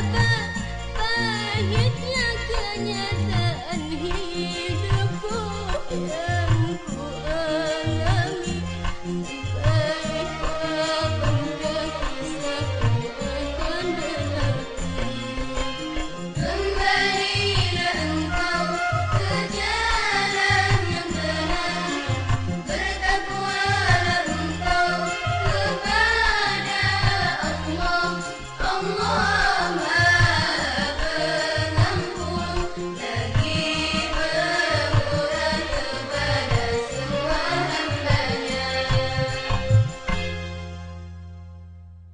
Bye.